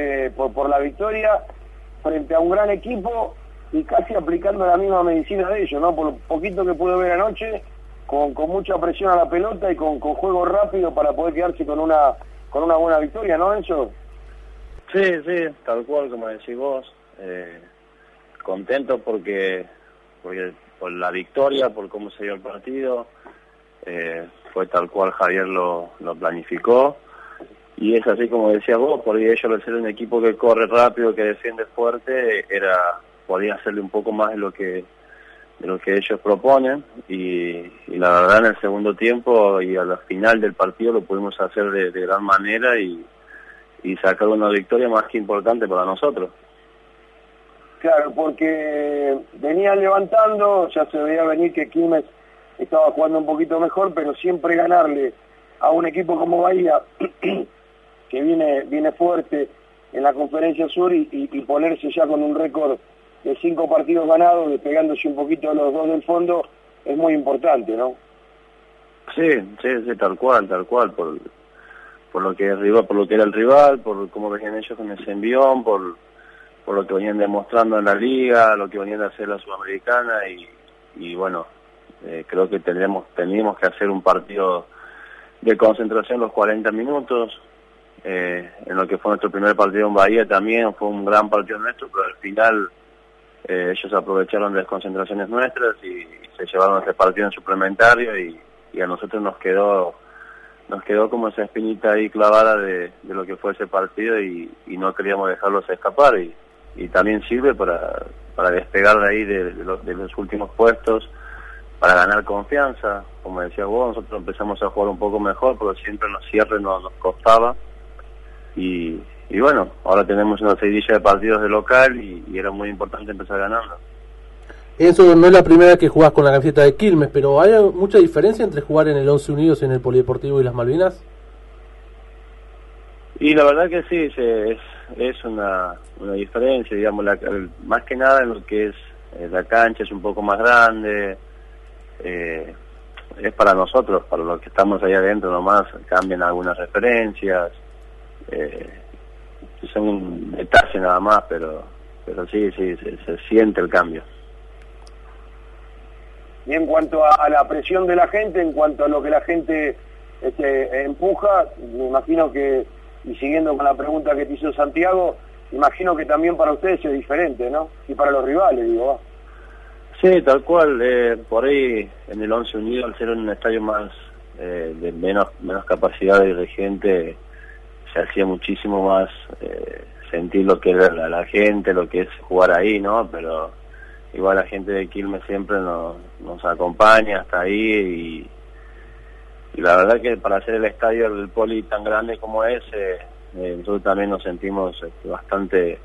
de, por, por la victoria frente a un gran equipo y casi aplicando la misma medicina de ellos, ¿no? Por lo poquito que pude ver anoche, con, mucha presión a la pelota y con, con juego rápido para poder quedarse con una con una buena victoria, ¿no, Enzo? Sí, sí, tal cual como decís vos. Eh, contento porque, porque por la victoria, por cómo se dio el partido. Eh, fue tal cual Javier lo, lo planificó. Y es así como decía vos, por ellos al ser un equipo que corre rápido, que defiende fuerte, era podía hacerle un poco más de lo que de lo que ellos proponen y, la verdad en el segundo tiempo y a la final del partido lo pudimos hacer de, gran manera y, y sacar una victoria más que importante para nosotros. Claro, porque venían levantando, ya se veía venir que Quilmes estaba jugando un poquito mejor, pero siempre ganarle a un equipo como Bahía, que viene, viene fuerte en la conferencia sur y, ponerse ya con un récord de cinco partidos ganados, despegándose un poquito a los dos del fondo, es muy importante, ¿no? Sí, sí, sí, tal cual, tal cual, por, por lo que rival, por lo que era el rival, por cómo venían ellos con ese envión, por por lo que venían demostrando en la liga, lo que venían a hacer la Sudamericana y, bueno, eh, creo que tendríamos, teníamos que hacer un partido de concentración los 40 minutos. Eh, en lo que fue nuestro primer partido en Bahía también fue un gran partido nuestro, pero al final eh, ellos aprovecharon las concentraciones nuestras y, se llevaron ese partido en suplementario y, a nosotros nos quedó nos quedó como esa espinita ahí clavada de, de lo que fue ese partido y, no queríamos dejarlos escapar y, también sirve para, para despegar de ahí de, los, últimos puestos, para ganar confianza. Como decía vos, nosotros empezamos a jugar un poco mejor, pero siempre en los cierres nos, nos costaba. Y, y bueno, ahora tenemos una seguidilla de partidos de local y, era muy importante empezar ganando. Eso no es la primera vez que jugás con la camiseta de Quilmes, pero ¿hay mucha diferencia entre jugar en el Once Unidos, en el Polideportivo y las Malvinas? Y la verdad que sí, es, es una, una diferencia, digamos, la, más que nada en lo que es eh, la cancha es un poco más grande, eh, es para nosotros, para los que estamos ahí adentro nomás, cambian algunas referencias, eh, son un detalle nada más, pero pero sí, sí, se, siente el cambio. Y en cuanto a, la presión de la gente, en cuanto a lo que la gente este, empuja, me imagino que y siguiendo con la pregunta que te hizo Santiago, imagino que también para ustedes es diferente, ¿no? Y para los rivales, digo. Sí, tal cual. Eh, por ahí en el Once Unido, al ser un estadio más eh, de menos menos capacidad de gente, se hacía muchísimo más eh, sentir lo que es la, la, gente, lo que es jugar ahí, ¿no? Pero igual la gente de Quilmes siempre nos, nos acompaña hasta ahí y y la verdad que para hacer el estadio del Poli tan grande como es, eh, eh, nosotros también nos sentimos este, bastante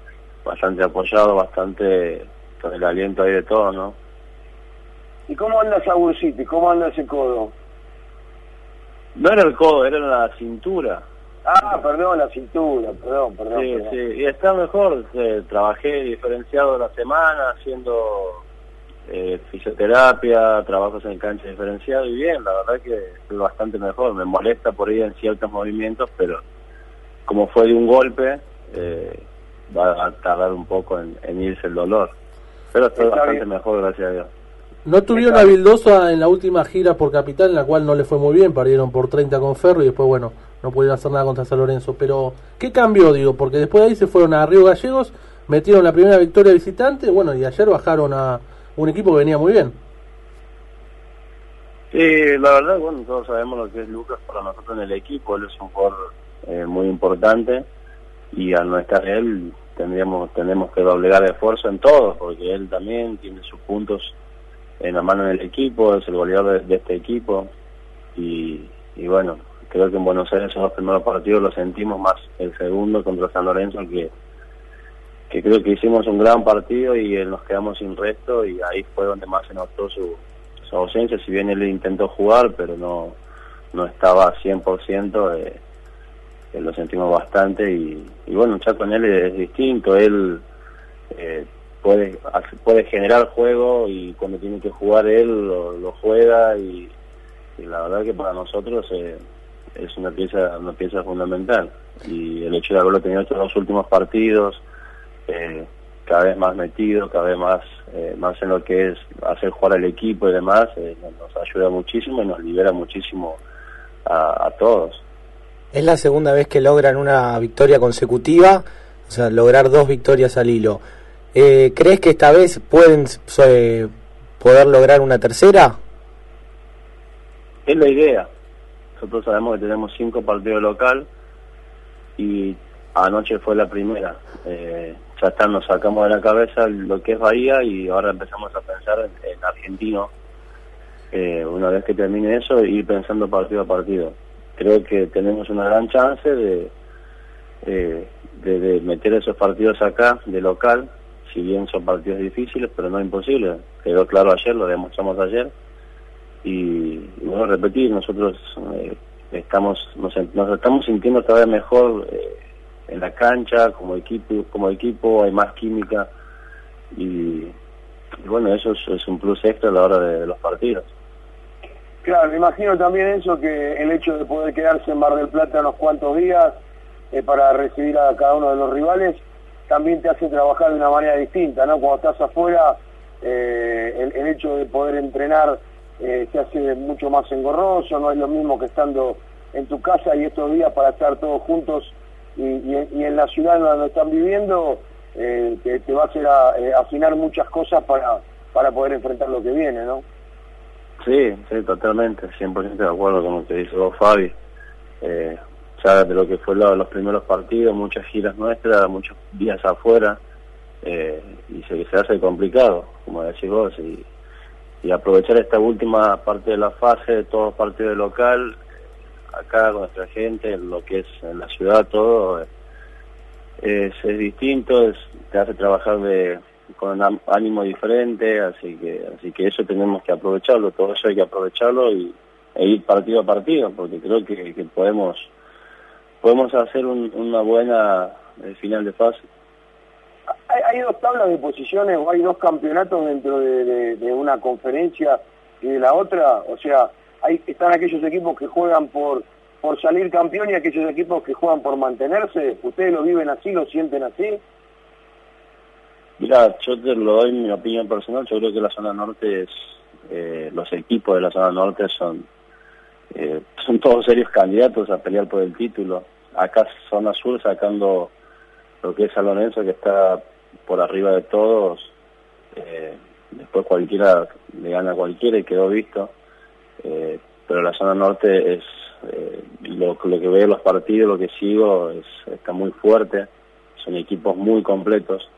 bastante apoyados, bastante con el aliento ahí de todo, ¿no? ¿Y cómo anda Saúl City? ¿Cómo anda ese codo? No era el codo, era la cintura. Ah, perdón, la cintura, perdón, perdón. Sí, sí, y está mejor. Eh, trabajé diferenciado la semana, haciendo eh, fisioterapia, trabajos en cancha diferenciado y bien, la verdad que fue bastante mejor. Me molesta por ahí en ciertos movimientos, pero como fue de un golpe, eh, va a tardar un poco en, irse el dolor. Pero estoy bastante mejor, gracias a Dios. ¿No tuvieron a Vildosa en la última gira por Capital, en la cual no le fue muy bien? Perdieron por 30 con Ferro y después, bueno, no pudieron hacer nada contra San Lorenzo. Pero, ¿qué cambió, digo? Porque después de ahí se fueron a Río Gallegos, metieron la primera victoria visitante, bueno, y ayer bajaron a, un equipo que venía muy bien. Sí, la verdad, bueno, todos sabemos lo que es Lucas para nosotros en el equipo, él es un jugador eh, muy importante y al no estar él tendríamos tenemos que doblegar esfuerzo en todo, porque él también tiene sus puntos en la mano en el equipo, es el goleador de, este equipo y, y, bueno, creo que en Buenos Aires esos dos primeros partidos los sentimos más el segundo contra San Lorenzo que que creo que hicimos un gran partido y nos quedamos sin resto y ahí fue donde más se notó su, su ausencia, si bien él intentó jugar, pero no, no estaba 100%, eh, eh, lo sentimos bastante y, y, bueno, ya con él es distinto, él eh, puede, puede generar juego y cuando tiene que jugar él lo, juega y, y, la verdad que para nosotros eh, es una pieza, una pieza fundamental. y el hecho de haberlo tenido estos dos últimos partidos, eh, cada vez más metido, cada vez más, eh, más en lo que es hacer jugar al equipo y demás, eh, nos ayuda muchísimo y nos libera muchísimo a, a, todos. Es la segunda vez que logran una victoria consecutiva, o sea, lograr dos victorias al hilo. Eh, ¿Crees que esta vez pueden poder lograr una tercera? Es la idea. Nosotros sabemos que tenemos cinco partidos local y anoche fue la primera. Eh, ya está, nos sacamos de la cabeza lo que es Bahía y ahora empezamos a pensar en, argentino. Eh, una vez que termine eso, ir pensando partido a partido. Creo que tenemos una gran chance de, eh, de, de, meter esos partidos acá, de local, si bien son partidos difíciles, pero no imposibles. Quedó claro ayer, lo demostramos ayer. Y, bueno, repetir, nosotros eh, estamos nos, nos, estamos sintiendo cada vez mejor eh, en la cancha como equipo como equipo hay más química y, bueno eso es, un plus extra a la hora de, los partidos. Claro me imagino también eso que el hecho de poder quedarse en Mar del Plata unos cuantos días eh, para recibir a cada uno de los rivales también te hace trabajar de una manera distinta no cuando estás afuera eh, el hecho de poder entrenar eh, se hace mucho más engorroso, no es lo mismo que estando en tu casa y estos días para estar todos juntos y, y, y en la ciudad donde están viviendo, eh, te, va a hacer a, eh, afinar muchas cosas para, para poder enfrentar lo que viene, ¿no? Sí, sí, totalmente, 100% de acuerdo con lo que dice vos, Fabi. Eh, ya de lo que fue lo, los primeros partidos, muchas giras nuestras, muchos días afuera, eh, y se, se hace complicado, como decís vos, y y aprovechar esta última parte de la fase de todo partido de local acá con nuestra gente lo que es en la ciudad todo es, es distinto es, te hace trabajar de con ánimo diferente así que así que eso tenemos que aprovecharlo todo eso hay que aprovecharlo y e ir partido a partido porque creo que, que podemos podemos hacer un, una buena eh, final de fase hay, dos tablas de posiciones o hay dos campeonatos dentro de, una conferencia y de la otra, o sea, hay, están aquellos equipos que juegan por por salir campeón y aquellos equipos que juegan por mantenerse, ¿ustedes lo viven así, lo sienten así? Mira, yo te lo doy mi opinión personal, yo creo que la zona norte es, eh, los equipos de la zona norte son, eh, son todos serios candidatos a pelear por el título. Acá zona sur sacando lo que es San que está por arriba de todos, eh, después cualquiera le gana a cualquiera y quedó visto, eh, pero la zona norte es eh, lo, lo, que veo los partidos, lo que sigo, es, está muy fuerte, son equipos muy completos,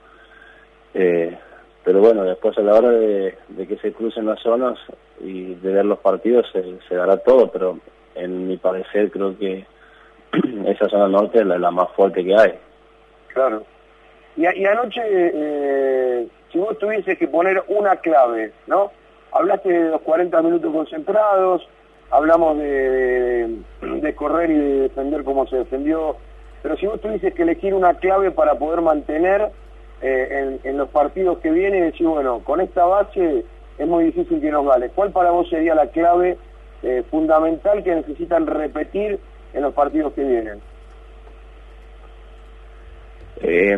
eh, pero bueno, después a la hora de, que se crucen las zonas y de ver los partidos se, se dará todo, pero en mi parecer creo que esa zona norte es la más fuerte que hay. Claro. Y, anoche, eh, si vos tuvieses que poner una clave, ¿no? Hablaste de los 40 minutos concentrados, hablamos de, correr y de defender como se defendió, pero si vos tuvieses que elegir una clave para poder mantener eh, en, en, los partidos que vienen, decir, bueno, con esta base es muy difícil que nos gane. ¿Cuál para vos sería la clave eh, fundamental que necesitan repetir en los partidos que vienen? Eh,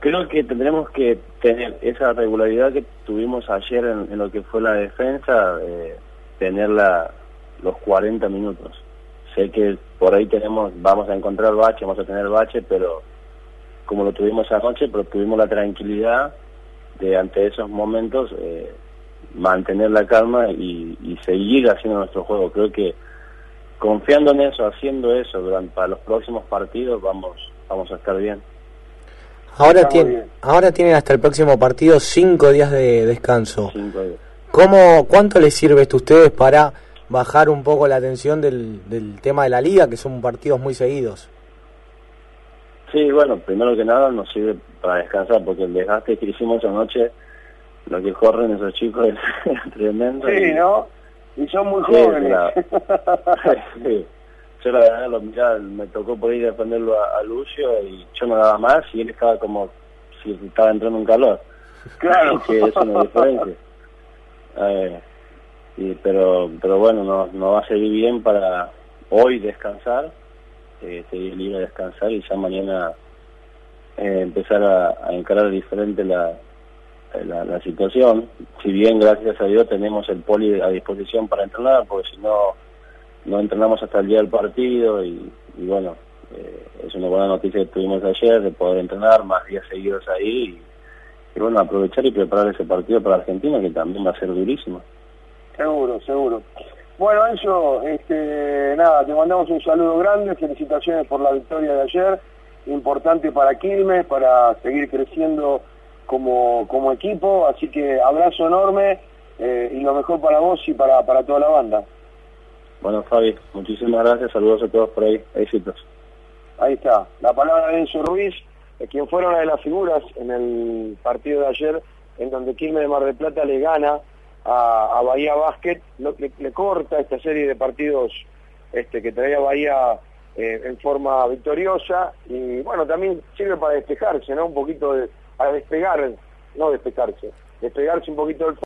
creo que tendremos que tener esa regularidad que tuvimos ayer en, en lo que fue la defensa, eh, tenerla los 40 minutos. Sé que por ahí tenemos, vamos a encontrar bache, vamos a tener bache, pero como lo tuvimos anoche, pero tuvimos la tranquilidad de ante esos momentos eh, mantener la calma y, y seguir haciendo nuestro juego. Creo que confiando en eso, haciendo eso durante para los próximos partidos, vamos, vamos a estar bien. Ahora, tiene, ahora tienen hasta el próximo partido cinco días de descanso. Cinco días. ¿Cómo, ¿Cuánto les sirve esto a ustedes para bajar un poco la tensión del, del tema de la liga, que son partidos muy seguidos? Sí, bueno, primero que nada nos sirve para descansar, porque el desgaste que hicimos anoche, lo que corren esos chicos es tremendo. Sí, y, ¿no? Y son muy jóvenes. Sí yo la verdad lo miraba, me tocó por ir a defenderlo a, a, Lucio y yo no daba más y él estaba como si estaba entrando en calor. Claro. que es una diferencia. Eh, y, pero pero bueno, no, no va a servir bien para hoy descansar eh, seguir libre a descansar y ya mañana eh, empezar a, encarar diferente la, la, situación. Si bien, gracias a Dios, tenemos el poli a disposición para entrenar, porque si no, no entrenamos hasta el día del partido y, bueno, eh, es una buena noticia que tuvimos ayer de poder entrenar más días seguidos ahí y, bueno, aprovechar y preparar ese partido para Argentina que también va a ser durísimo. Seguro, seguro. Bueno, eso, este, nada, te mandamos un saludo grande, felicitaciones por la victoria de ayer, importante para Quilmes, para seguir creciendo como, como equipo, así que abrazo enorme eh, y lo mejor para vos y para, para toda la banda. Bueno, Fabi, muchísimas gracias, saludos a todos por ahí, éxitos. Ahí está, la palabra de Enzo Ruiz, eh, quien fue una de las figuras en el partido de ayer, en donde Quilmes de Mar del Plata le gana a, Bahía Basket, le, corta esta serie de partidos este, que traía Bahía eh, en forma victoriosa. Y bueno, también sirve para despejarse, ¿no? Un poquito de, a despegar, no despejarse, despegarse un poquito del